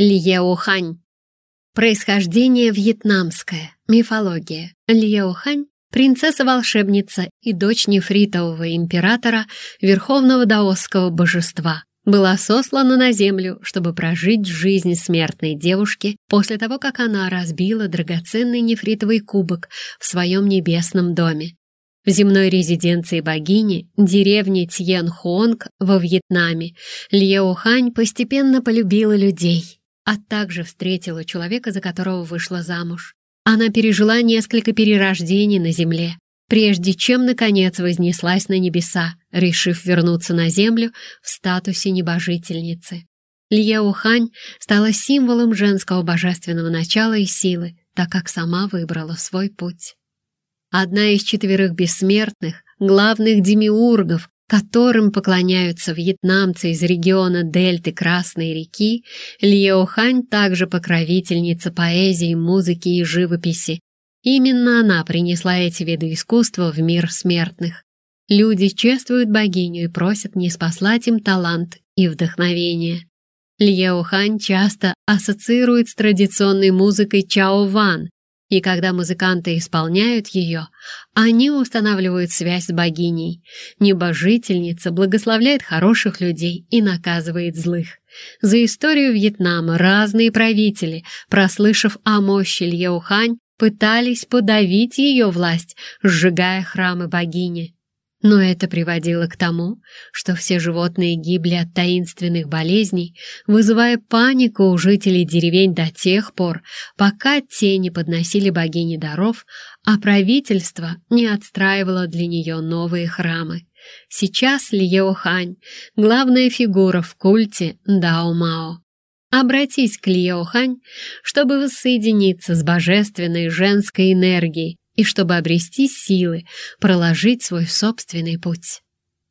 Льеохань. Происхождение вьетнамское. Мифология. Льеохань — принцесса-волшебница и дочь нефритового императора, верховного даосского божества. Была сослана на землю, чтобы прожить жизнь смертной девушки после того, как она разбила драгоценный нефритовый кубок в своем небесном доме. В земной резиденции богини, деревне Тьен-Хуонг во Вьетнаме, Льеохань постепенно полюбила людей а также встретила человека, за которого вышла замуж. Она пережила несколько перерождений на земле, прежде чем, наконец, вознеслась на небеса, решив вернуться на землю в статусе небожительницы. Льео Хань стала символом женского божественного начала и силы, так как сама выбрала свой путь. Одна из четверых бессмертных, главных демиургов, которым поклоняются вьетнамцы из региона дельты Красной реки, Льеохань также покровительница поэзии, музыки и живописи. Именно она принесла эти виды искусства в мир смертных. Люди чествуют богиню и просят не спаслать им талант и вдохновение. Льеохань часто ассоциирует с традиционной музыкой Чао Ван, и когда музыканты исполняют ее, они устанавливают связь с богиней. Небожительница благословляет хороших людей и наказывает злых. За историю Вьетнама разные правители, прослышав о мощи Льеухань, пытались подавить ее власть, сжигая храмы богини. Но это приводило к тому, что все животные гибли от таинственных болезней, вызывая панику у жителей деревень до тех пор, пока те не подносили богине даров, а правительство не отстраивало для нее новые храмы. Сейчас Льеохань — главная фигура в культе Дао-Мао. Обратись к Льеохань, чтобы воссоединиться с божественной женской энергией, и чтобы обрести силы, проложить свой собственный путь.